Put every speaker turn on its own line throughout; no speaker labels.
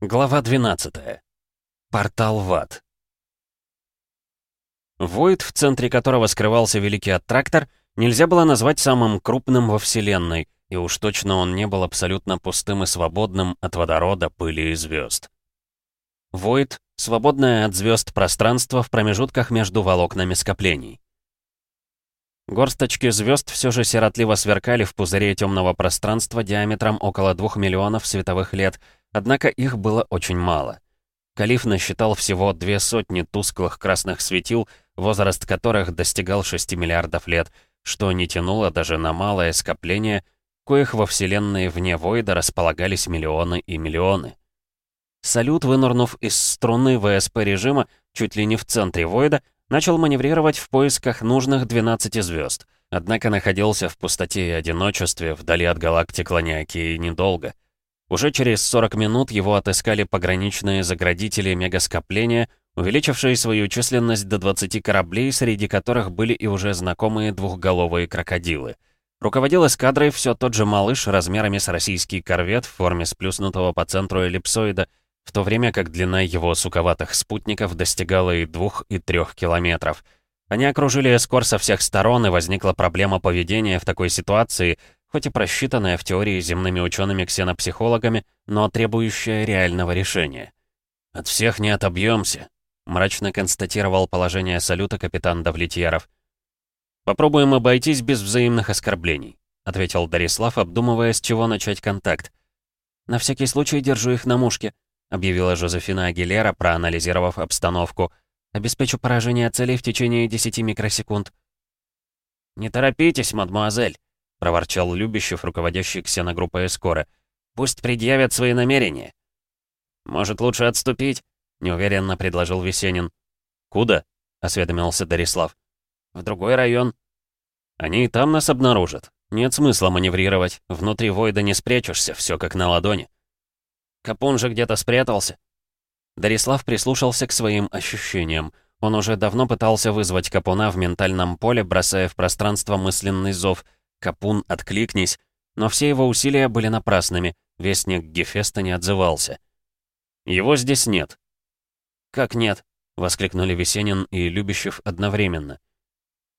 Глава 12. Портал в ад. Войд, в центре которого скрывался Великий Аттрактор, нельзя было назвать самым крупным во Вселенной, и уж точно он не был абсолютно пустым и свободным от водорода, пыли и звезд. Войд — свободное от звезд пространство в промежутках между волокнами скоплений. Горсточки звезд все же сиротливо сверкали в пузыре темного пространства диаметром около двух миллионов световых лет — Однако их было очень мало. Калиф насчитал всего две сотни тусклых красных светил, возраст которых достигал 6 миллиардов лет, что не тянуло даже на малое скопление, коих во Вселенной вне Войда располагались миллионы и миллионы. Салют, вынырнув из струны ВСП режима чуть ли не в центре Войда, начал маневрировать в поисках нужных 12 звезд, однако находился в пустоте и одиночестве вдали от галактик Ланиакии недолго — уже через 40 минут его отыскали пограничные заградители мегаскопления, увеличившие свою численность до 20 кораблей, среди которых были и уже знакомые двухголовые крокодилы. Руководил эскадрой все тот же малыш размерами с российский корвет в форме сплюснутого по центру эллипсоида, в то время как длина его суковатых спутников достигала и двух, и трех километров. Они окружили эскор со всех сторон, и возникла проблема поведения в такой ситуации — хоть и просчитанная в теории земными учеными-ксенопсихологами, но требующая реального решения. «От всех не отобьемся», — мрачно констатировал положение салюта капитан Давлетьяров. «Попробуем обойтись без взаимных оскорблений», — ответил Дарислав, обдумывая, с чего начать контакт. «На всякий случай держу их на мушке», — объявила Жозефина Агилера, проанализировав обстановку. «Обеспечу поражение целей в течение 10 микросекунд». «Не торопитесь, мадмуазель», — проворчал Любящев, руководящий ксеногруппой Эскора. «Пусть предъявят свои намерения». «Может, лучше отступить?» — неуверенно предложил Весенин. «Куда?» — осведомился Дарислав. «В другой район». «Они и там нас обнаружат. Нет смысла маневрировать. Внутри Войда не спрячешься, все как на ладони». «Капун же где-то спрятался». Дарислав прислушался к своим ощущениям. Он уже давно пытался вызвать Капуна в ментальном поле, бросая в пространство мысленный зов — Капун, откликнись. Но все его усилия были напрасными. Вестник Гефеста не отзывался. Его здесь нет. «Как нет?» — воскликнули Весенин и Любящев одновременно.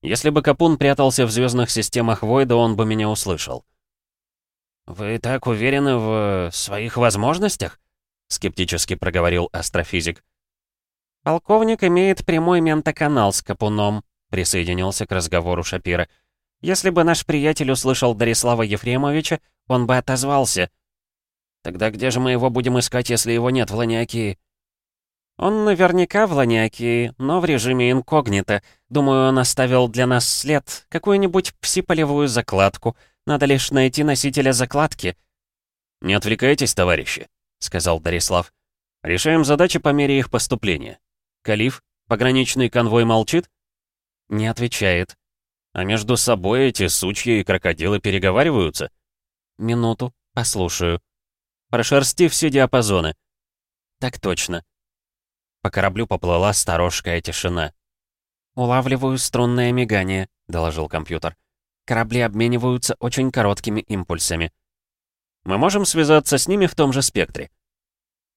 «Если бы Капун прятался в звездных системах Войда, он бы меня услышал». «Вы так уверены в своих возможностях?» — скептически проговорил астрофизик. «Полковник имеет прямой ментоканал с Капуном», — присоединился к разговору Шапира. Если бы наш приятель услышал Дарислава Ефремовича, он бы отозвался. Тогда где же мы его будем искать, если его нет в Ланиакии? Он наверняка в Ланиакии, но в режиме инкогнито. Думаю, он оставил для нас след, какую-нибудь псиполевую закладку. Надо лишь найти носителя закладки. «Не отвлекайтесь, товарищи», — сказал Дарислав. «Решаем задачи по мере их поступления. Калиф, пограничный конвой молчит?» «Не отвечает», а между собой эти сучьи и крокодилы переговариваются? Минуту, послушаю. Прошерсти все диапазоны. Так точно. По кораблю поплыла сторожкая тишина. «Улавливаю струнное мигание», — доложил компьютер. «Корабли обмениваются очень короткими импульсами». «Мы можем связаться с ними в том же спектре?»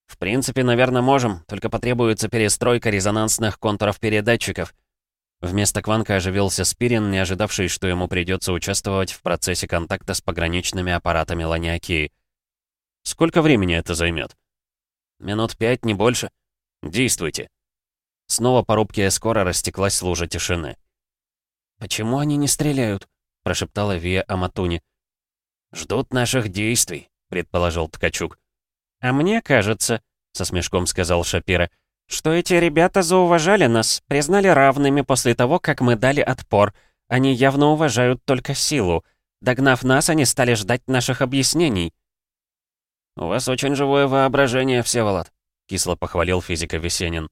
«В принципе, наверное, можем, только потребуется перестройка резонансных контуров передатчиков. Вместо Кванка оживился Спирин, не ожидавший, что ему придется участвовать в процессе контакта с пограничными аппаратами Ланиакии. «Сколько времени это займет?» «Минут пять, не больше. Действуйте». Снова по рубке эскора растеклась лужа тишины. «Почему они не стреляют?» — прошептала Вия Аматуни. «Ждут наших действий», — предположил Ткачук. «А мне кажется», — со смешком сказал Шапира, — что эти ребята зауважали нас, признали равными после того, как мы дали отпор. Они явно уважают только силу. Догнав нас, они стали ждать наших объяснений. «У вас очень живое воображение, Всеволод», — кисло похвалил физика Весенин.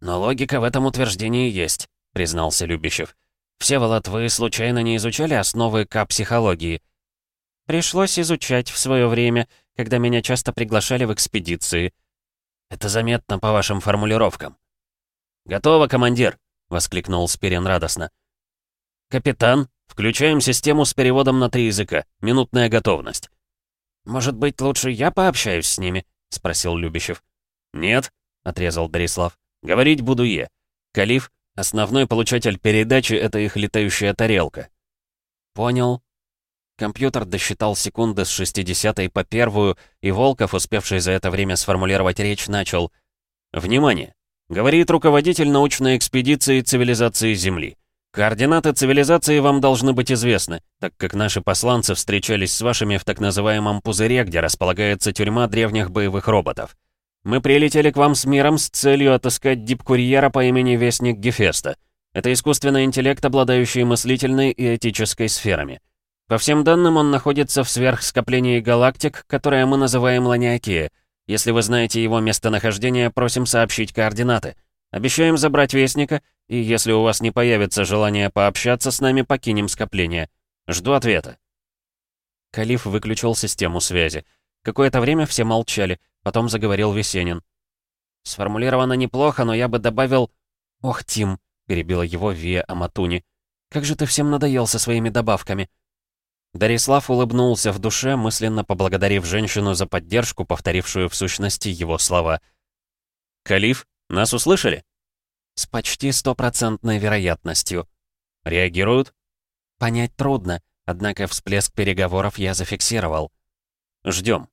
«Но логика в этом утверждении есть», — признался Любящев. «Всеволод, вы случайно не изучали основы К-психологии?» «Пришлось изучать в свое время, когда меня часто приглашали в экспедиции», это заметно по вашим формулировкам». «Готово, командир!» — воскликнул Спирин радостно. «Капитан, включаем систему с переводом на три языка. Минутная готовность». «Может быть, лучше я пообщаюсь с ними?» — спросил Любящев. «Нет», — отрезал Дарислав. «Говорить буду я. Калиф, основной получатель передачи — это их летающая тарелка». «Понял». Компьютер досчитал секунды с 60 по первую, и Волков, успевший за это время сформулировать речь, начал. «Внимание! Говорит руководитель научной экспедиции цивилизации Земли. Координаты цивилизации вам должны быть известны, так как наши посланцы встречались с вашими в так называемом пузыре, где располагается тюрьма древних боевых роботов. Мы прилетели к вам с миром с целью отыскать дипкурьера по имени Вестник Гефеста. Это искусственный интеллект, обладающий мыслительной и этической сферами. По всем данным, он находится в сверхскоплении галактик, которое мы называем Ланиакия. Если вы знаете его местонахождение, просим сообщить координаты. Обещаем забрать Вестника, и если у вас не появится желание пообщаться с нами, покинем скопление. Жду ответа». Калиф выключил систему связи. Какое-то время все молчали, потом заговорил Весенин. «Сформулировано неплохо, но я бы добавил...» «Ох, Тим», — перебила его Вия Аматуни. «Как же ты всем надоел со своими добавками?» Дарислав улыбнулся в душе, мысленно поблагодарив женщину за поддержку, повторившую в сущности его слова. «Калиф, нас услышали?» «С почти стопроцентной вероятностью». «Реагируют?» «Понять трудно, однако всплеск переговоров я зафиксировал». «Ждем».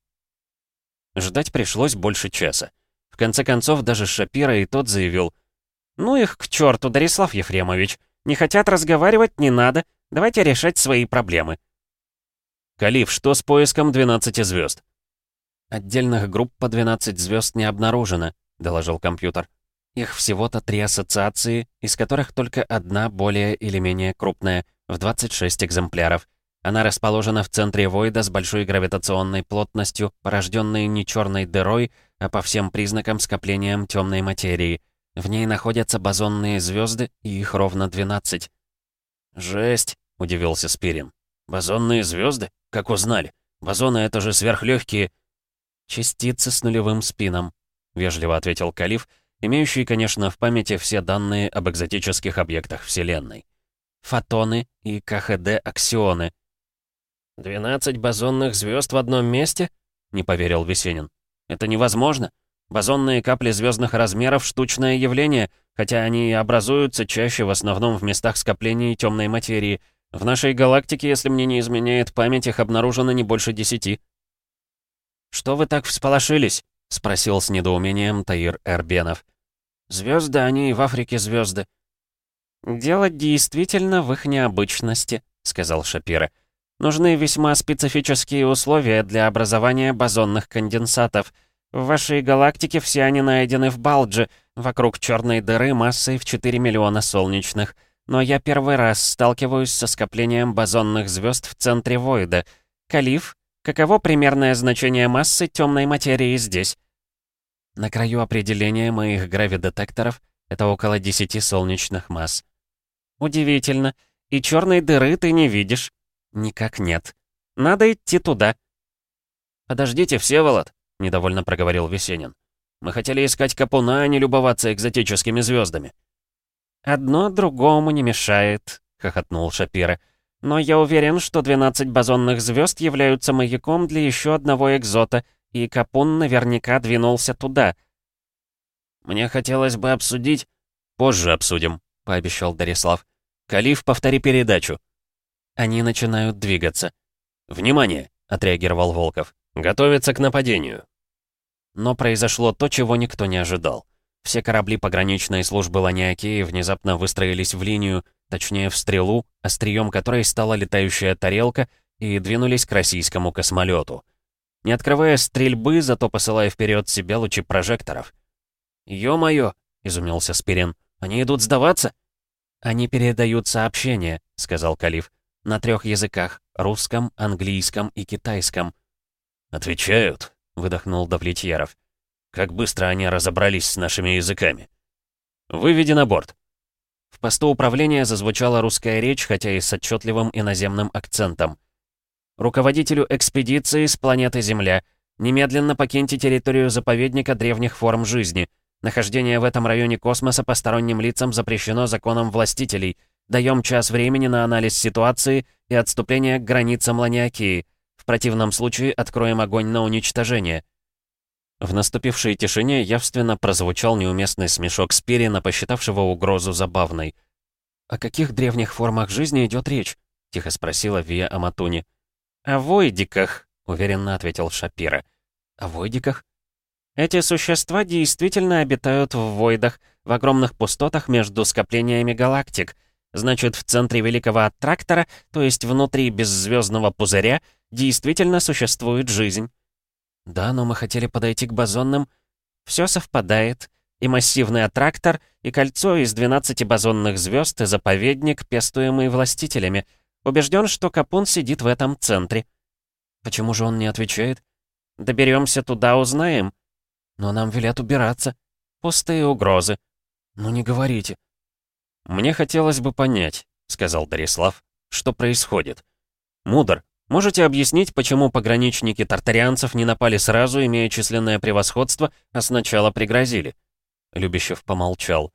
Ждать пришлось больше часа. В конце концов, даже Шапира и тот заявил. «Ну их к черту, Дарислав Ефремович. Не хотят разговаривать, не надо. Давайте решать свои проблемы». «Калиф, что с поиском 12 звезд?» «Отдельных групп по 12 звезд не обнаружено», — доложил компьютер. «Их всего-то три ассоциации, из которых только одна более или менее крупная, в 26 экземпляров. Она расположена в центре Войда с большой гравитационной плотностью, порожденной не черной дырой, а по всем признакам скоплением темной материи. В ней находятся бозонные звезды, и их ровно 12. «Жесть!» — удивился Спирин. «Бозонные звезды? Как узнали? Бозоны — это же сверхлегкие...» «Частицы с нулевым спином», — вежливо ответил Калиф, имеющий, конечно, в памяти все данные об экзотических объектах Вселенной. «Фотоны и КХД-аксионы». «Двенадцать бозонных звезд в одном месте?» — не поверил Весенин. «Это невозможно. Бозонные капли звездных размеров — штучное явление, хотя они и образуются чаще в основном в местах скопления темной материи — в нашей галактике, если мне не изменяет память, их обнаружено не больше десяти. «Что вы так всполошились?» — спросил с недоумением Таир Эрбенов. «Звезды, они и в Африке звезды». «Дело действительно в их необычности», — сказал Шапира. «Нужны весьма специфические условия для образования бозонных конденсатов. В вашей галактике все они найдены в Балдже, вокруг черной дыры массой в 4 миллиона солнечных но я первый раз сталкиваюсь со скоплением бозонных звезд в центре Войда. Калиф, каково примерное значение массы темной материи здесь? На краю определения моих гравидетекторов это около 10 солнечных масс. Удивительно. И черной дыры ты не видишь? Никак нет. Надо идти туда. Подождите, Всеволод, недовольно проговорил Весенин. Мы хотели искать Капуна, а не любоваться экзотическими звездами. «Одно другому не мешает», — хохотнул Шапира. «Но я уверен, что 12 бозонных звезд являются маяком для еще одного экзота, и Капун наверняка двинулся туда». «Мне хотелось бы обсудить...» «Позже обсудим», — пообещал Дарислав. «Калиф, повтори передачу». Они начинают двигаться. «Внимание!» — отреагировал Волков. «Готовиться к нападению». Но произошло то, чего никто не ожидал. Все корабли пограничной службы Ланиакеи внезапно выстроились в линию, точнее в стрелу, острием которой стала летающая тарелка, и двинулись к российскому космолету. Не открывая стрельбы, зато посылая вперед себя лучи прожекторов. «Ё-моё!» — изумился Спирин. «Они идут сдаваться?» «Они передают сообщения», — сказал Калиф. «На трех языках — русском, английском и китайском». «Отвечают», — выдохнул Давлетьяров. Как быстро они разобрались с нашими языками. Выведи на борт. В посту управления зазвучала русская речь, хотя и с отчетливым иноземным акцентом. Руководителю экспедиции с планеты Земля. Немедленно покиньте территорию заповедника древних форм жизни. Нахождение в этом районе космоса посторонним лицам запрещено законом властителей. Даем час времени на анализ ситуации и отступление к границам Ланиакии. В противном случае откроем огонь на уничтожение. В наступившей тишине явственно прозвучал неуместный смешок Спирина, посчитавшего угрозу забавной. «О каких древних формах жизни идет речь?» — тихо спросила Вия Аматуни. «О войдиках», — уверенно ответил Шапира. «О войдиках?» «Эти существа действительно обитают в войдах, в огромных пустотах между скоплениями галактик. Значит, в центре Великого Аттрактора, то есть внутри беззвездного пузыря, действительно существует жизнь». «Да, но мы хотели подойти к бозонным». «Все совпадает. И массивный аттрактор, и кольцо из 12 бозонных звезд, и заповедник, пестуемый властителями. Убежден, что Капун сидит в этом центре». «Почему же он не отвечает?» «Доберемся туда, узнаем». «Но нам велят убираться». «Пустые угрозы». «Ну не говорите». «Мне хотелось бы понять», — сказал Дарислав, — «что происходит. Мудр, Можете объяснить, почему пограничники тартарианцев не напали сразу, имея численное превосходство, а сначала пригрозили?» Любящев помолчал.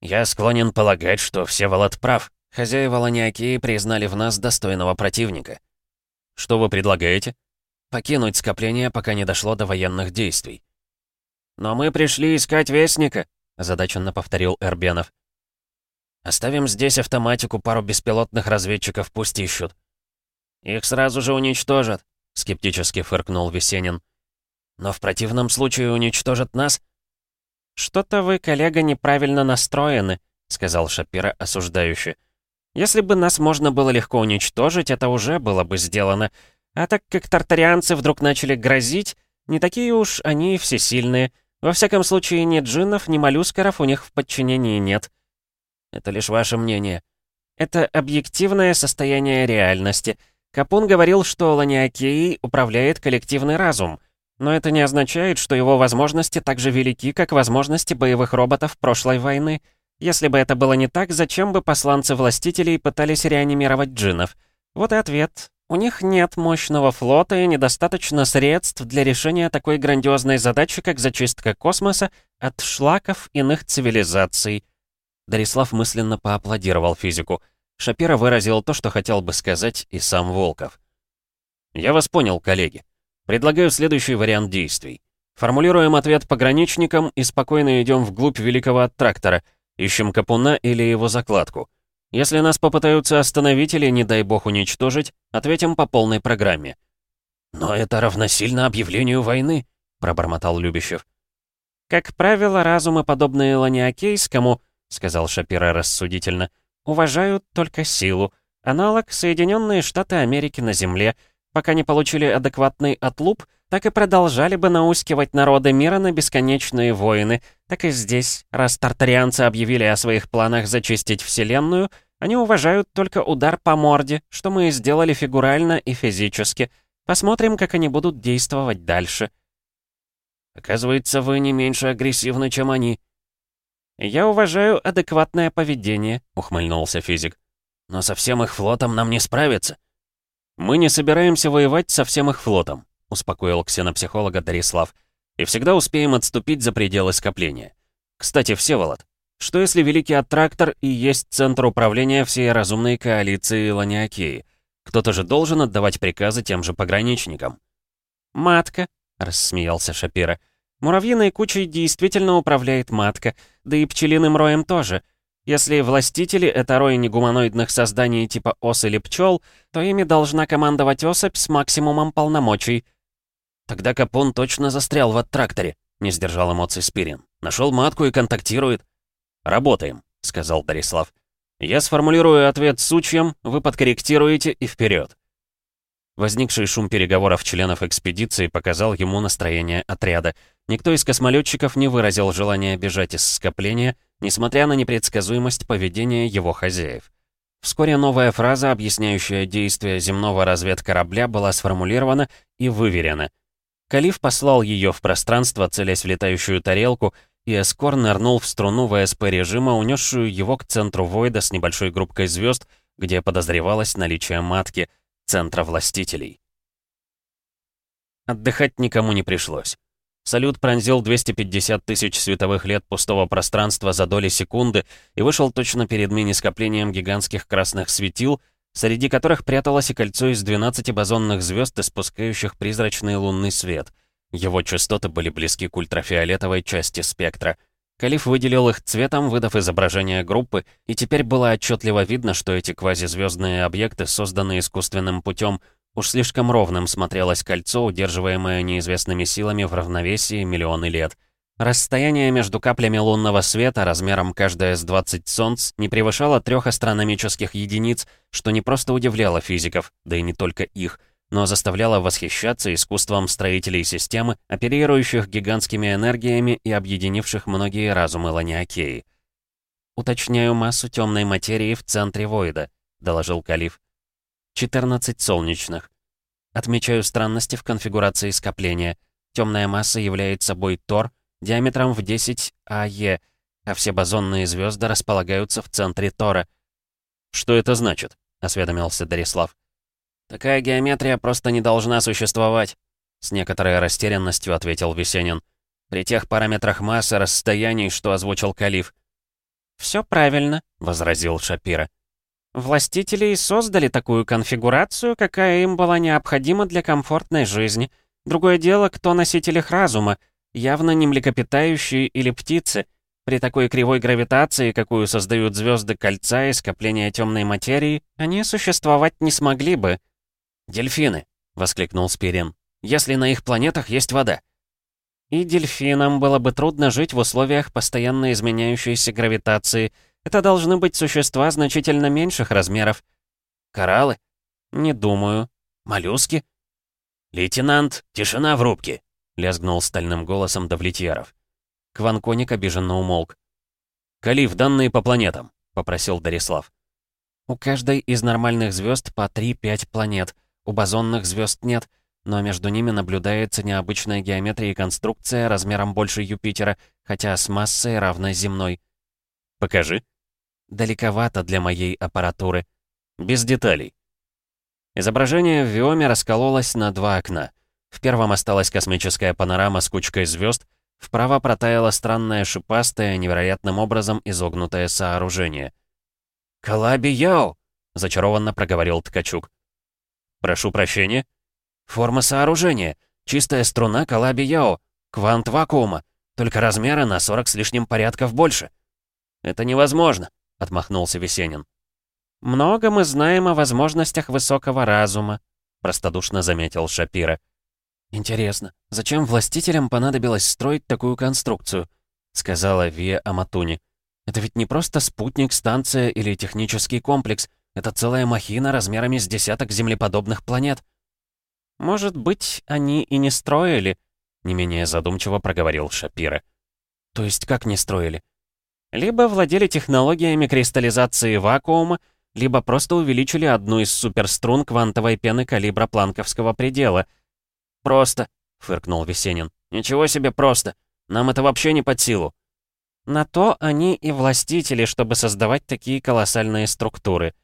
«Я склонен полагать, что Всеволод прав. Хозяева Ланиакии признали в нас достойного противника». «Что вы предлагаете?» «Покинуть скопление, пока не дошло до военных действий». «Но мы пришли искать Вестника», — озадаченно повторил Эрбенов. «Оставим здесь автоматику, пару беспилотных разведчиков пусть ищут. «Их сразу же уничтожат», — скептически фыркнул Весенин. «Но в противном случае уничтожат нас?» «Что-то вы, коллега, неправильно настроены», — сказал Шапира осуждающе. «Если бы нас можно было легко уничтожить, это уже было бы сделано. А так как тартарианцы вдруг начали грозить, не такие уж они всесильные. Во всяком случае, ни джиннов, ни моллюскеров у них в подчинении нет». «Это лишь ваше мнение». «Это объективное состояние реальности». Капун говорил, что Ланиакеей управляет коллективный разум, но это не означает, что его возможности так же велики, как возможности боевых роботов прошлой войны. Если бы это было не так, зачем бы посланцы властителей пытались реанимировать джинов? Вот и ответ. У них нет мощного флота и недостаточно средств для решения такой грандиозной задачи, как зачистка космоса от шлаков иных цивилизаций. Дарислав мысленно поаплодировал физику — Шапира выразил то, что хотел бы сказать и сам Волков. «Я вас понял, коллеги. Предлагаю следующий вариант действий. Формулируем ответ пограничникам и спокойно идем вглубь Великого Трактора, ищем Капуна или его закладку. Если нас попытаются остановить или, не дай бог, уничтожить, ответим по полной программе». «Но это равносильно объявлению войны», — пробормотал Любящев.
«Как правило, разумы, подобные Ланиакейскому», — сказал Шапира рассудительно, — уважают только силу. Аналог Соединенные Штаты Америки на Земле. Пока не получили адекватный отлуп, так и продолжали бы наускивать народы мира на бесконечные войны. Так и здесь, раз тартарианцы объявили о своих планах зачистить Вселенную, они уважают только удар по морде, что мы и сделали фигурально и физически. Посмотрим, как они будут действовать дальше.
Оказывается, вы не меньше агрессивны, чем они,
«Я уважаю адекватное поведение», —
ухмыльнулся физик. «Но со всем их флотом нам не справиться». «Мы не собираемся воевать со всем их флотом», — успокоил ксенопсихолога Дарислав. «И всегда успеем отступить за пределы скопления. Кстати, Всеволод, что если Великий Аттрактор и есть центр управления всей разумной коалиции Ланиакеи? Кто-то же должен отдавать приказы тем же пограничникам».
«Матка», — рассмеялся Шапира, — Муравьиной кучей действительно управляет матка, да и пчелиным роем тоже. Если властители — это рой негуманоидных созданий типа ос или пчел, то ими должна командовать особь с максимумом полномочий.
Тогда Капон точно застрял в аттракторе, не сдержал эмоций Спирин. Нашел матку и контактирует. «Работаем», — сказал Дарислав. «Я сформулирую ответ сучьям, вы подкорректируете и вперед. Возникший шум переговоров членов экспедиции показал ему настроение отряда. Никто из космолетчиков не выразил желания бежать из скопления, несмотря на непредсказуемость поведения его хозяев. Вскоре новая фраза, объясняющая действия земного разведкорабля, была сформулирована и выверена. Калиф послал ее в пространство, целясь в летающую тарелку, и Эскор нырнул в струну ВСП режима, унесшую его к центру Войда с небольшой группкой звезд, где подозревалось наличие матки — центра властителей. Отдыхать никому не пришлось. Салют пронзил 250 тысяч световых лет пустого пространства за доли секунды и вышел точно перед мини-скоплением гигантских красных светил, среди которых пряталось и кольцо из 12 бозонных звезд, испускающих призрачный лунный свет. Его частоты были близки к ультрафиолетовой части спектра. Калиф выделил их цветом, выдав изображение группы, и теперь было отчетливо видно, что эти квазизвездные объекты созданы искусственным путем. Уж слишком ровным смотрелось кольцо, удерживаемое неизвестными силами в равновесии миллионы лет. Расстояние между каплями лунного света размером каждая с 20 солнц не превышало трех астрономических единиц, что не просто удивляло физиков, да и не только их — но заставляла восхищаться искусством строителей системы, оперирующих гигантскими энергиями и объединивших многие разумы Ланиакеи. «Уточняю массу темной материи в центре Войда», — доложил Калиф. «14 солнечных. Отмечаю странности в конфигурации скопления. Темная масса является собой Тор диаметром в 10 АЕ, а все бозонные звезды располагаются в центре Тора». «Что это значит?» — осведомился Дарислав. «Такая геометрия просто не должна существовать», — с некоторой растерянностью ответил Весенин. «При тех параметрах массы расстояний, что озвучил Калиф».
«Все правильно», —
возразил Шапира.
«Властители и создали такую конфигурацию, какая им была необходима для комфортной жизни. Другое дело, кто носитель их разума, явно не млекопитающие или птицы. При такой кривой гравитации, какую создают звезды кольца и скопления темной материи, они существовать не смогли бы».
«Дельфины!» — воскликнул Спирин. «Если на их планетах есть вода!»
«И дельфинам было бы трудно жить в условиях постоянно изменяющейся гравитации. Это должны быть существа значительно меньших размеров».
«Кораллы?»
«Не думаю».
«Моллюски?» «Лейтенант, тишина в рубке!» — лязгнул стальным голосом Давлетьяров.
Кванконик обиженно умолк.
«Калиф, данные по планетам», — попросил Дарислав.
«У каждой из нормальных звезд по 3-5 планет. У бозонных звезд нет, но между ними наблюдается необычная геометрия и конструкция размером больше Юпитера, хотя с массой равной земной.
«Покажи».
«Далековато для моей аппаратуры».
«Без деталей».
Изображение в Виоме раскололось на два окна. В первом осталась космическая панорама с кучкой звезд, вправо протаяло странное шипастое, невероятным образом изогнутое сооружение.
«Калаби-яо!» — зачарованно проговорил Ткачук.
«Прошу прощения?»
«Форма сооружения. Чистая струна Калаби-Яо. Квант вакуума. Только размеры на 40 с лишним порядков больше».
«Это невозможно», — отмахнулся Весенин. «Много мы знаем о возможностях высокого разума», — простодушно заметил Шапира.
«Интересно, зачем властителям понадобилось строить такую конструкцию?» — сказала Вия Аматуни. «Это ведь не просто спутник, станция или технический комплекс — это целая махина размерами с десяток землеподобных планет.
Может быть, они и не строили, не менее задумчиво проговорил Шапира.
То есть как не строили?
Либо владели технологиями кристаллизации вакуума, либо просто увеличили одну из суперструн квантовой пены калибра планковского предела.
«Просто», — фыркнул Весенин. «Ничего себе просто. Нам это вообще не под силу».
На то они и властители, чтобы создавать такие колоссальные структуры.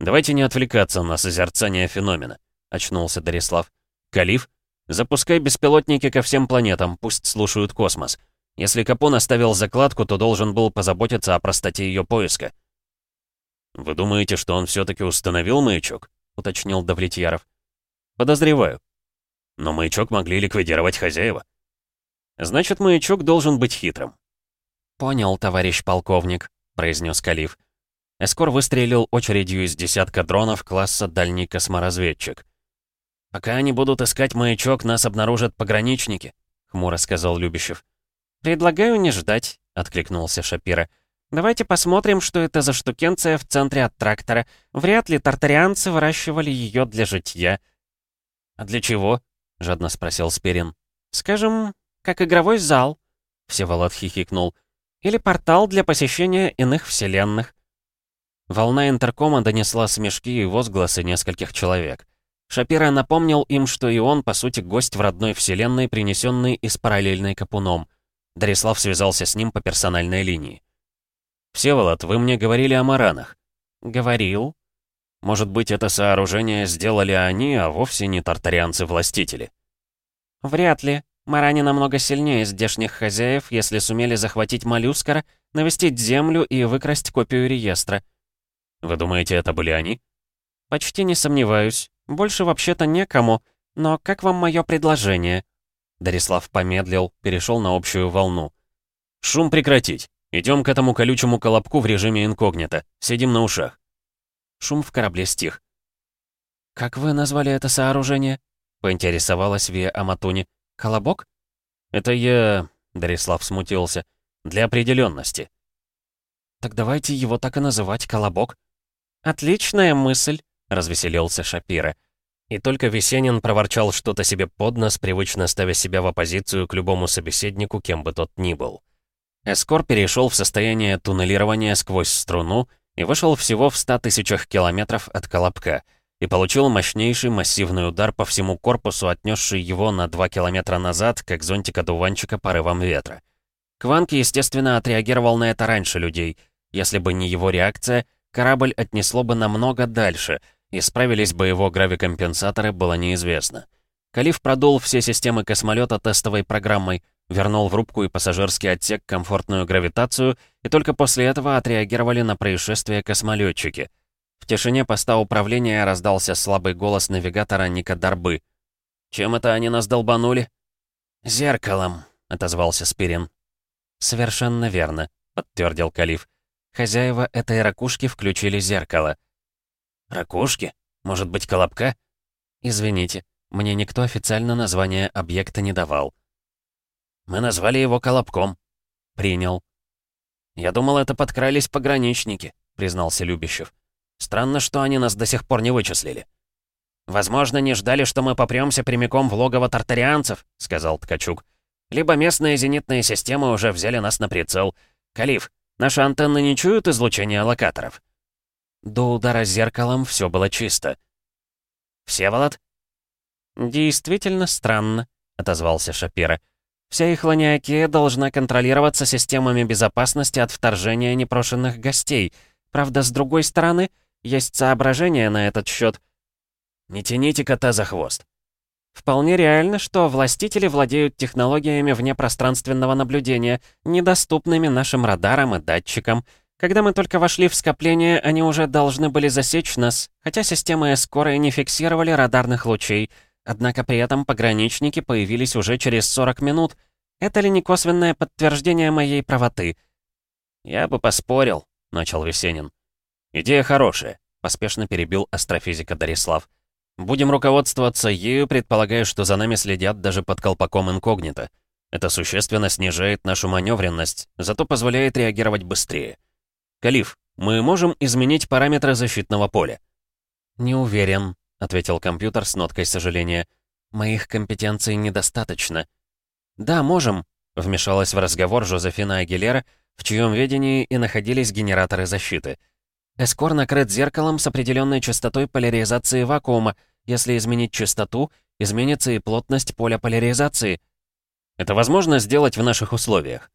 «Давайте не отвлекаться на созерцание феномена», — очнулся Дарислав. «Калиф, запускай беспилотники ко всем планетам, пусть слушают космос. Если Капон оставил закладку, то должен был позаботиться о простоте ее поиска». «Вы думаете, что он все-таки установил маячок?» — уточнил Давлетьяров. «Подозреваю. Но маячок могли ликвидировать хозяева». «Значит, маячок должен быть хитрым».
«Понял, товарищ полковник», — произнес Калиф.
Эскор выстрелил очередью из десятка дронов класса «Дальний косморазведчик». «Пока они будут искать маячок, нас обнаружат пограничники», — хмуро сказал Любящев.
«Предлагаю не ждать», — откликнулся Шапира. «Давайте посмотрим, что это за штукенция в центре от трактора. Вряд ли тартарианцы выращивали ее для житья».
«А для чего?» — жадно спросил Сперин.
«Скажем, как игровой зал», — Всеволод хихикнул. «Или портал для посещения иных вселенных».
Волна интеркома донесла смешки и возгласы нескольких человек. Шапира напомнил им, что и он, по сути, гость в родной вселенной, принесенный из параллельной Капуном. Дарислав связался с ним по персональной линии. «Всеволод, вы мне говорили о маранах».
«Говорил».
«Может быть, это сооружение сделали они, а вовсе не тартарианцы-властители?»
«Вряд ли. Маране намного сильнее здешних хозяев, если сумели захватить моллюскара, навестить землю и выкрасть копию реестра».
Вы думаете, это были они?
Почти не сомневаюсь. Больше вообще-то некому. Но как вам мое предложение?
Дарислав помедлил, перешел на общую волну. «Шум прекратить. Идем к этому колючему колобку в режиме инкогнито. Сидим на ушах». Шум в корабле стих.
«Как вы назвали это сооружение?» — поинтересовалась Вия Аматуни. «Колобок?»
«Это я...» — Дарислав смутился. «Для определенности.
«Так давайте его так и называть, Колобок». «Отличная мысль», — развеселился Шапира.
И только Весенин проворчал что-то себе под нос, привычно ставя себя в оппозицию к любому собеседнику, кем бы тот ни был. Эскор перешел в состояние туннелирования сквозь струну и вышел всего в 100 тысячах километров от Колобка и получил мощнейший массивный удар по всему корпусу, отнесший его на 2 километра назад, как зонтик-одуванчика порывом ветра. Кванк, естественно, отреагировал на это раньше людей. Если бы не его реакция, корабль отнесло бы намного дальше, и справились бы его гравикомпенсаторы, было неизвестно. Калиф продул все системы космолета тестовой программой, вернул в рубку и пассажирский отсек комфортную гравитацию, и только после этого отреагировали на происшествие космолетчики. В тишине поста управления раздался слабый голос навигатора Ника Дарбы. «Чем это они нас долбанули?»
«Зеркалом», — отозвался Спирин.
«Совершенно верно», — подтвердил Калиф. «Хозяева этой ракушки включили зеркало».
«Ракушки? Может быть, колобка?»
«Извините, мне никто официально название объекта не давал».
Мы назвали его Колобком».
«Принял».
«Я думал, это подкрались пограничники», — признался Любящев. «Странно, что они нас до сих пор не вычислили». «Возможно, не ждали, что мы попрёмся прямиком в логово тартарианцев», — сказал Ткачук. «Либо местные зенитные системы уже взяли нас на прицел. Калиф, наши антенны не чуют излучения локаторов?»
До удара зеркалом все было чисто.
«Всеволод?»
«Действительно странно», — отозвался Шапира. Вся их ланиакия должна контролироваться системами безопасности от вторжения непрошенных гостей. Правда, с другой стороны, есть соображения на этот счет.
Не тяните кота за хвост.
Вполне реально, что властители владеют технологиями внепространственного наблюдения, недоступными нашим радарам и датчикам. Когда мы только вошли в скопление, они уже должны были засечь нас, хотя системы скоро и не фиксировали радарных лучей — Однако при этом пограничники появились уже через 40 минут. Это ли не косвенное подтверждение моей правоты?
«Я бы поспорил», — начал Весенин.
«Идея хорошая», — поспешно перебил астрофизика Дарислав. «Будем руководствоваться ею, предполагая, что за нами следят даже под колпаком инкогнито. Это существенно снижает нашу маневренность, зато позволяет реагировать быстрее. Калиф, мы можем изменить параметры защитного поля?»
«Не уверен», — ответил компьютер с ноткой сожаления. «Моих компетенций недостаточно».
«Да, можем», — вмешалась в разговор Жозефина Агилера, в чьем ведении и находились генераторы защиты. «Эскор накрыт зеркалом с определенной частотой поляризации вакуума. Если изменить частоту, изменится и плотность поля поляризации». «Это возможно сделать в наших условиях?»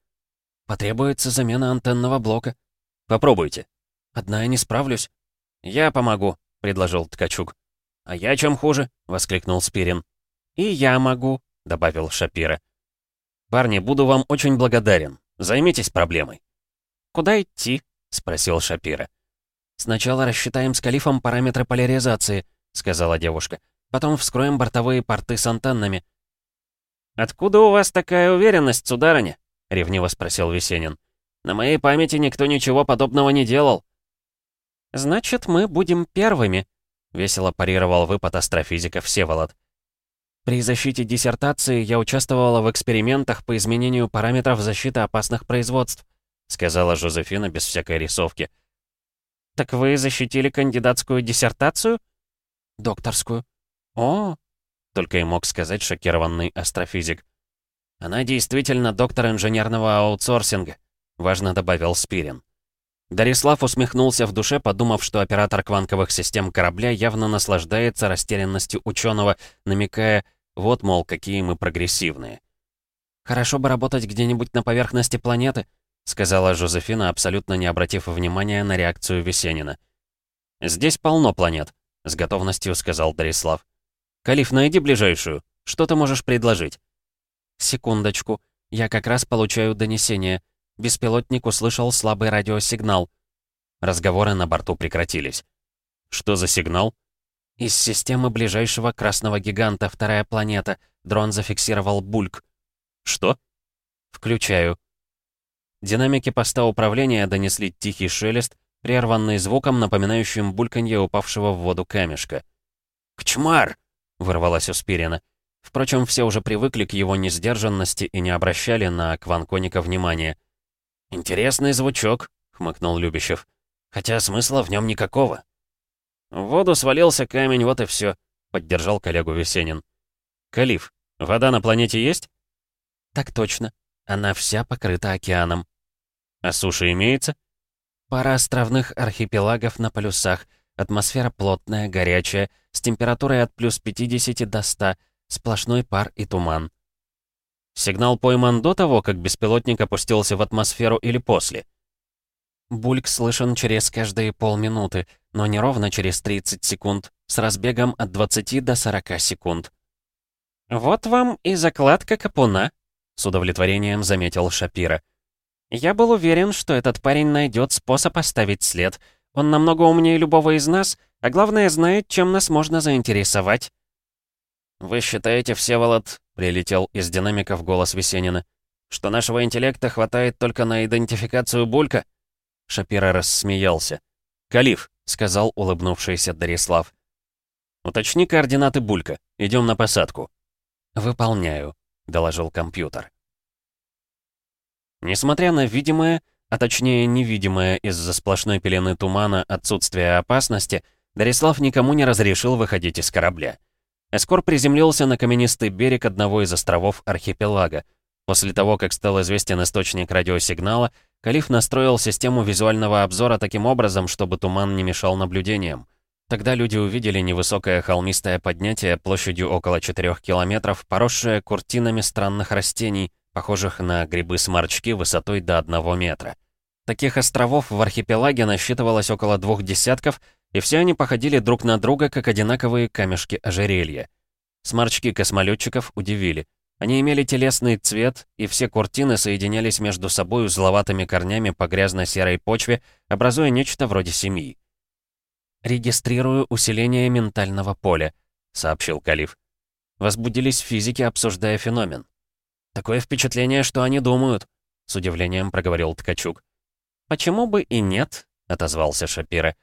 «Потребуется замена антенного блока».
«Попробуйте».
«Одна я не справлюсь».
«Я помогу», — предложил Ткачук.
«А я чем хуже?» — воскликнул Спирин.
«И я могу», — добавил Шапира. «Парни, буду вам очень благодарен. Займитесь проблемой».
«Куда идти?»
— спросил Шапира.
«Сначала рассчитаем с Калифом параметры поляризации», — сказала девушка. «Потом вскроем бортовые порты с антеннами».
«Откуда у вас такая уверенность, сударыня?» — ревниво спросил Весенин. «На моей памяти никто ничего подобного не делал».
«Значит, мы будем первыми», — весело парировал выпад астрофизика Всеволод. «При защите диссертации я участвовала в экспериментах по изменению параметров защиты опасных производств», — сказала Жозефина без всякой рисовки.
«Так вы защитили кандидатскую диссертацию?»
«Докторскую».
«О!» — только и мог сказать шокированный астрофизик.
«Она действительно доктор инженерного аутсорсинга», — важно добавил Спирин.
Дарислав усмехнулся в душе, подумав, что оператор кванковых систем корабля явно наслаждается растерянностью ученого, намекая «вот, мол, какие мы прогрессивные».
«Хорошо бы работать где-нибудь на поверхности планеты»,
сказала Жозефина, абсолютно не обратив внимания на реакцию Весенина. «Здесь полно планет», — с готовностью сказал Дарислав. «Калиф, найди ближайшую. Что ты можешь предложить?»
«Секундочку. Я как раз получаю донесение. Беспилотник услышал слабый радиосигнал.
Разговоры на борту прекратились. «Что за сигнал?»
«Из системы ближайшего красного гиганта, вторая планета. дрон зафиксировал бульк.
«Что?»
«Включаю». Динамики поста управления донесли тихий шелест, прерванный звуком, напоминающим бульканье упавшего в воду камешка.
«Кчмар!» — вырвалась у Спирина.
Впрочем, все уже привыкли к его несдержанности и не обращали на Кванконика внимания.
«Интересный звучок», — хмыкнул Любящев. «Хотя смысла в нем никакого».
«В воду свалился камень, вот и все», — поддержал коллегу Весенин.
«Калиф, вода на планете есть?»
«Так точно. Она вся покрыта океаном».
«А суша имеется?»
«Пара островных архипелагов на полюсах. Атмосфера плотная, горячая, с температурой от плюс 50 до 100, сплошной пар и туман».
«Сигнал пойман до того, как беспилотник опустился в атмосферу или после?»
Бульк слышен через каждые полминуты, но не ровно через 30 секунд, с разбегом от 20 до 40 секунд. «Вот вам и закладка капуна», — с удовлетворением заметил Шапира. «Я был уверен, что этот парень найдет способ оставить след. Он намного умнее любого из нас, а главное, знает, чем нас можно заинтересовать».
«Вы считаете, Всеволод», — прилетел из динамиков голос Весенина, «что нашего интеллекта хватает только на идентификацию Булька?»
Шапира рассмеялся.
«Калиф», — сказал улыбнувшийся Дарислав. «Уточни координаты Булька. Идем на посадку».
«Выполняю», — доложил компьютер.
Несмотря на видимое, а точнее невидимое из-за сплошной пелены тумана отсутствие опасности, Дарислав никому не разрешил выходить из корабля. Эскор приземлился на каменистый берег одного из островов архипелага. После того, как стал известен источник радиосигнала, Калиф настроил систему визуального обзора таким образом, чтобы туман не мешал наблюдениям. Тогда люди увидели невысокое холмистое поднятие площадью около 4 километров, поросшее куртинами странных растений, похожих на грибы-сморчки высотой до 1 метра. Таких островов в архипелаге насчитывалось около двух десятков, и все они походили друг на друга, как одинаковые камешки ожерелья. Сморчки космолетчиков удивили. Они имели телесный цвет, и все куртины соединялись между собой узловатыми корнями по грязно-серой почве, образуя нечто вроде семьи.
«Регистрирую усиление ментального поля», — сообщил Калиф. Возбудились физики, обсуждая феномен.
«Такое впечатление, что они думают», — с удивлением проговорил Ткачук.
«Почему бы и нет?» — отозвался Шапира.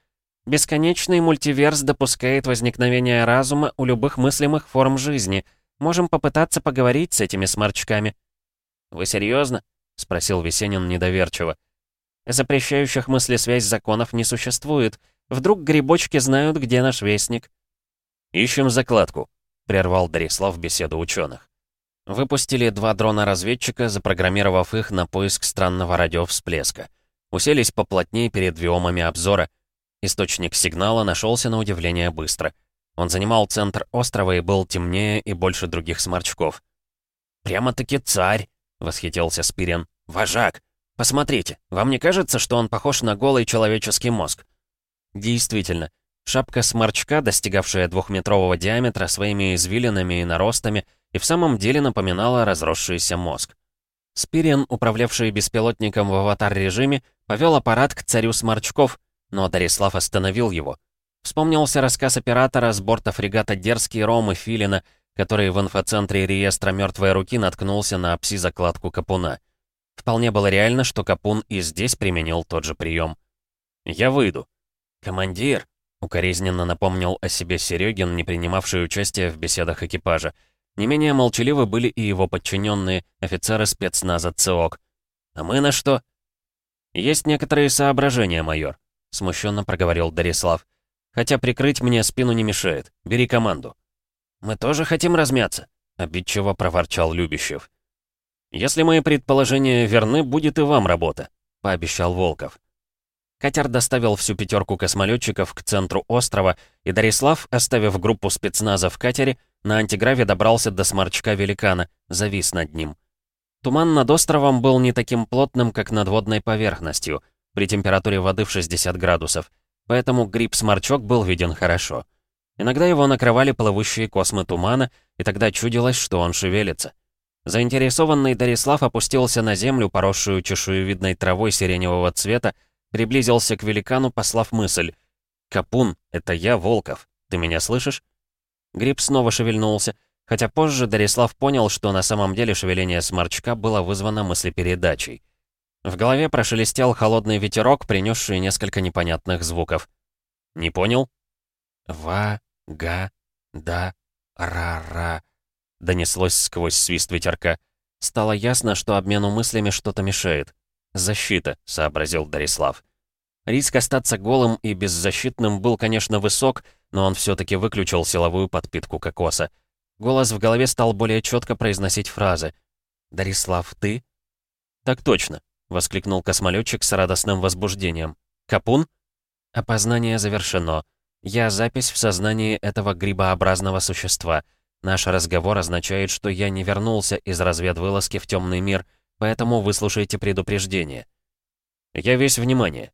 «Бесконечный мультиверс допускает возникновение разума у любых мыслимых форм жизни — Можем попытаться поговорить с этими сморчками».
«Вы серьезно? спросил Весенин недоверчиво.
«Запрещающих мыслесвязь законов не существует. Вдруг грибочки знают, где наш вестник?»
«Ищем закладку», — прервал Дарислав беседу ученых. Выпустили два дрона-разведчика, запрограммировав их на поиск странного радиовсплеска. Уселись поплотнее перед виомами обзора. Источник сигнала нашелся на удивление быстро — он занимал центр острова и был темнее и больше других сморчков.
«Прямо-таки царь!» — восхитился Спирин.
«Вожак! Посмотрите, вам не кажется, что он похож на голый человеческий мозг?»
Действительно, шапка сморчка, достигавшая двухметрового диаметра своими извилинами и наростами, и в самом деле напоминала разросшийся мозг. Спирин, управлявший беспилотником в аватар-режиме, повел аппарат к царю сморчков, но Дарислав остановил его. Вспомнился рассказ оператора с борта фрегата «Дерзкий» Ромы Филина, который в инфоцентре реестра мертвой руки наткнулся на пси-закладку Капуна. Вполне было реально, что Капун и здесь применил тот же прием. «Я выйду». «Командир», — укоризненно напомнил о себе Серегин, не принимавший участие в беседах экипажа. Не менее молчаливы были и его подчиненные, офицеры спецназа ЦИОК. «А мы на что?»
«Есть некоторые соображения, майор», — смущенно проговорил Дарислав. Хотя прикрыть мне спину не мешает. Бери команду».
«Мы тоже хотим размяться», —
обидчиво проворчал Любящев. «Если мои предположения верны, будет и вам работа», — пообещал Волков. Катер доставил всю пятерку космолетчиков к центру острова, и Дарислав, оставив группу спецназа в катере, на антиграве добрался до сморчка великана, завис над ним. Туман над островом был не таким плотным, как над водной поверхностью, при температуре воды в 60 градусов — поэтому гриб-сморчок был виден хорошо. Иногда его накрывали плывущие космы тумана, и тогда чудилось, что он шевелится. Заинтересованный Дарислав опустился на землю, поросшую чешуевидной травой сиреневого цвета, приблизился к великану, послав мысль. «Капун, это я, Волков. Ты меня слышишь?» Гриб снова шевельнулся. хотя позже Дарислав понял, что на самом деле шевеление сморчка было вызвано мыслепередачей. В голове прошелестел холодный ветерок, принесший несколько непонятных звуков. «Не понял?» «Ва, га, да, ра-ра», — донеслось сквозь свист ветерка. Стало ясно, что обмену мыслями что-то мешает. «Защита», — сообразил Дарислав. Риск остаться голым и беззащитным был, конечно, высок, но он все-таки выключил силовую подпитку кокоса. Голос в голове стал более четко произносить фразы. «Дарислав, ты?» «Так точно», — воскликнул космолетчик с радостным возбуждением. «Капун?» «Опознание завершено. Я запись в сознании этого грибообразного существа. Наш разговор означает, что я не вернулся из разведвылазки в темный мир, поэтому выслушайте предупреждение». «Я весь внимание».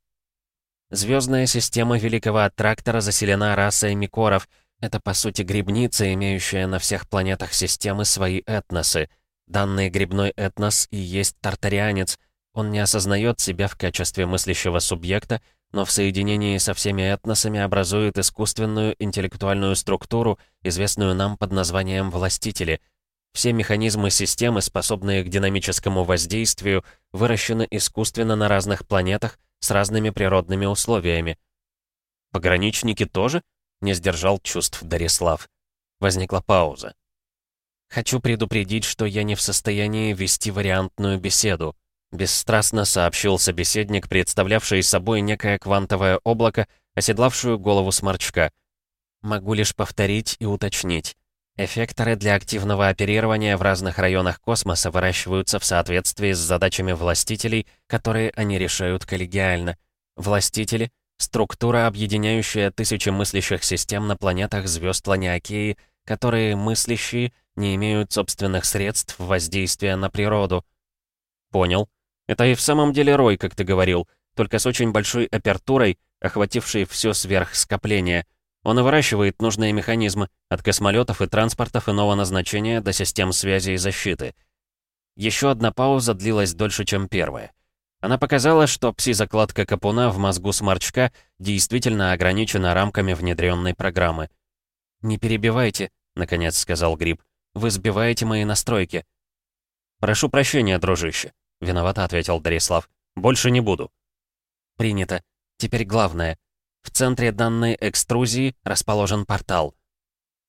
Звездная система Великого Аттрактора заселена расой микоров. Это, по сути, грибница, имеющая на всех планетах системы свои этносы. Данный грибной этнос и есть тартарианец — он не осознает себя в качестве мыслящего субъекта, но в соединении со всеми этносами образует искусственную интеллектуальную структуру, известную нам под названием «властители». Все механизмы системы, способные к динамическому воздействию, выращены искусственно на разных планетах с разными природными условиями. «Пограничники тоже?» — не сдержал чувств Дарислав. Возникла пауза. «Хочу предупредить, что я не в состоянии вести вариантную беседу», Бесстрастно сообщил собеседник, представлявший собой некое квантовое облако, оседлавшую голову сморчка. Могу лишь повторить и уточнить. Эффекторы для активного оперирования в разных районах космоса выращиваются в соответствии с задачами властителей, которые они решают коллегиально. Властители — структура, объединяющая тысячи мыслящих систем на планетах звезд Ланиакеи, которые мыслящие не имеют собственных средств воздействия на природу. Понял. Это и в самом деле рой, как ты говорил, только с очень большой апертурой, охватившей все сверхскопление. Он и выращивает нужные механизмы, от космолетов и транспортов иного назначения до систем связи и защиты. Еще одна пауза длилась дольше, чем первая. Она показала, что пси-закладка Капуна в мозгу сморчка действительно ограничена рамками внедренной программы. «Не перебивайте», — наконец сказал Гриб. «Вы сбиваете мои настройки». «Прошу прощения, дружище», Виновато ответил Дарислав. «Больше не буду». «Принято. Теперь главное. В центре данной экструзии расположен портал».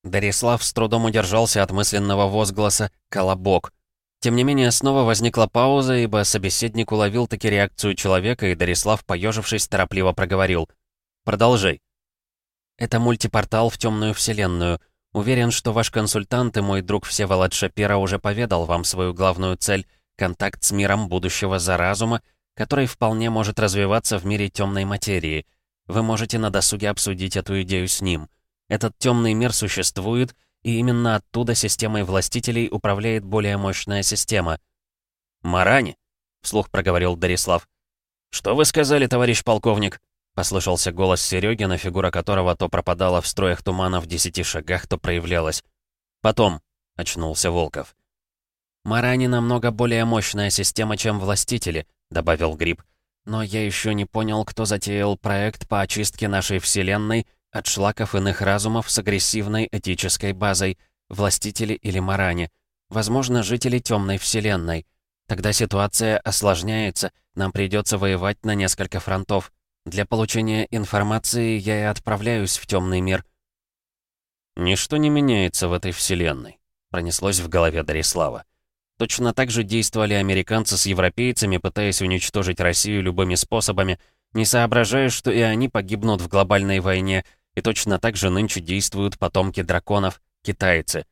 Дарислав с трудом удержался от мысленного возгласа «Колобок». Тем не менее, снова возникла пауза, ибо собеседник уловил таки реакцию человека, и Дарислав, поежившись, торопливо проговорил. «Продолжай». «Это мультипортал в темную вселенную. Уверен, что ваш консультант и мой друг Всеволод Шапира уже поведал вам свою главную цель — контакт с миром будущего за разума, который вполне может развиваться в мире темной материи. Вы можете на досуге обсудить эту идею с ним. Этот темный мир существует, и именно оттуда системой властителей управляет более мощная система. «Марани», — вслух проговорил Дарислав. «Что вы сказали, товарищ полковник?» — послышался голос Серегина, фигура которого то пропадала в строях тумана в десяти шагах, то проявлялась. «Потом», — очнулся Волков. «Марани намного более мощная система, чем Властители», — добавил Гриб. «Но я еще не понял, кто затеял проект по очистке нашей Вселенной от шлаков иных разумов с агрессивной этической базой, Властители или Марани. Возможно, жители Темной Вселенной. Тогда ситуация осложняется, нам придется воевать на несколько фронтов. Для получения информации я и отправляюсь в Темный мир». «Ничто не меняется в этой Вселенной», — пронеслось в голове Дарислава. Точно так же действовали американцы с европейцами, пытаясь уничтожить Россию любыми способами, не соображая, что и они погибнут в глобальной войне, и точно так же нынче действуют потомки драконов, китайцы.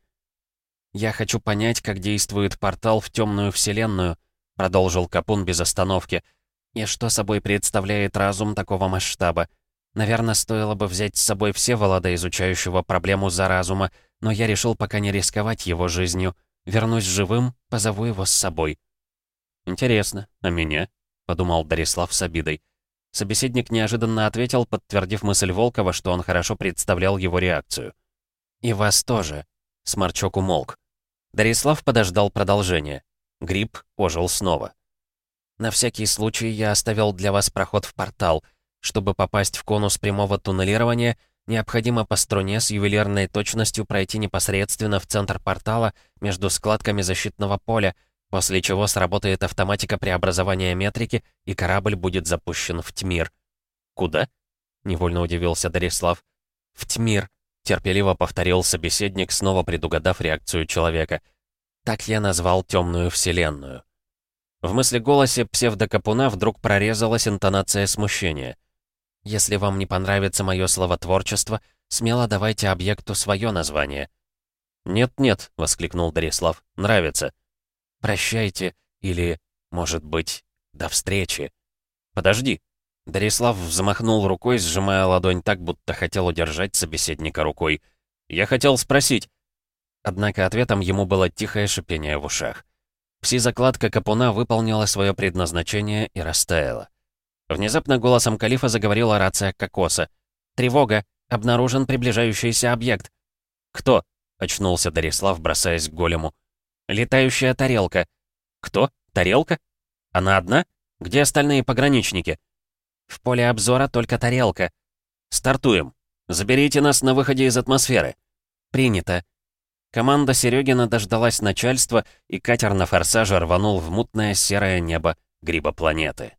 «Я хочу понять, как действует портал в темную вселенную», продолжил Капун без остановки. «И что собой представляет разум такого масштаба? Наверное, стоило бы взять с собой все Всеволода, изучающего проблему за разума, но я решил пока не рисковать его жизнью». Вернусь живым, позову его с собой». «Интересно, а меня?» — подумал Дарислав с обидой. Собеседник неожиданно ответил, подтвердив мысль Волкова, что он хорошо представлял его реакцию.
«И вас тоже», — Сморчок умолк.
Дарислав подождал продолжения. Гриб ожил снова.
«На всякий случай я оставил для вас проход в портал. Чтобы попасть в конус прямого туннелирования,
Необходимо по струне с ювелирной точностью пройти непосредственно в центр портала между складками защитного поля, после чего сработает автоматика преобразования метрики, и корабль будет запущен в Тьмир. «Куда?» — невольно удивился Дарислав. «В Тьмир», — терпеливо повторил собеседник, снова предугадав реакцию человека. «Так я назвал темную вселенную». В мысли-голосе псевдокапуна вдруг прорезалась интонация смущения. «Если вам не понравится мое словотворчество, смело давайте объекту свое название». «Нет-нет», — воскликнул Дарислав, — «нравится». «Прощайте» или, может быть, «до встречи». «Подожди». Дарислав взмахнул рукой, сжимая ладонь так, будто хотел удержать собеседника рукой. «Я хотел спросить». Однако ответом ему было тихое шипение в ушах. Пси-закладка Капуна выполнила свое предназначение и растаяла. Внезапно голосом Калифа заговорила рация Кокоса. «Тревога! Обнаружен приближающийся объект!» «Кто?» — очнулся Дарислав, бросаясь к голему. «Летающая тарелка». «Кто? Тарелка? Она одна? Где остальные пограничники?» «В поле обзора только тарелка». «Стартуем. Заберите нас на выходе из атмосферы». «Принято». Команда Серегина дождалась начальства, и катер на форсаже рванул в мутное серое небо грибопланеты.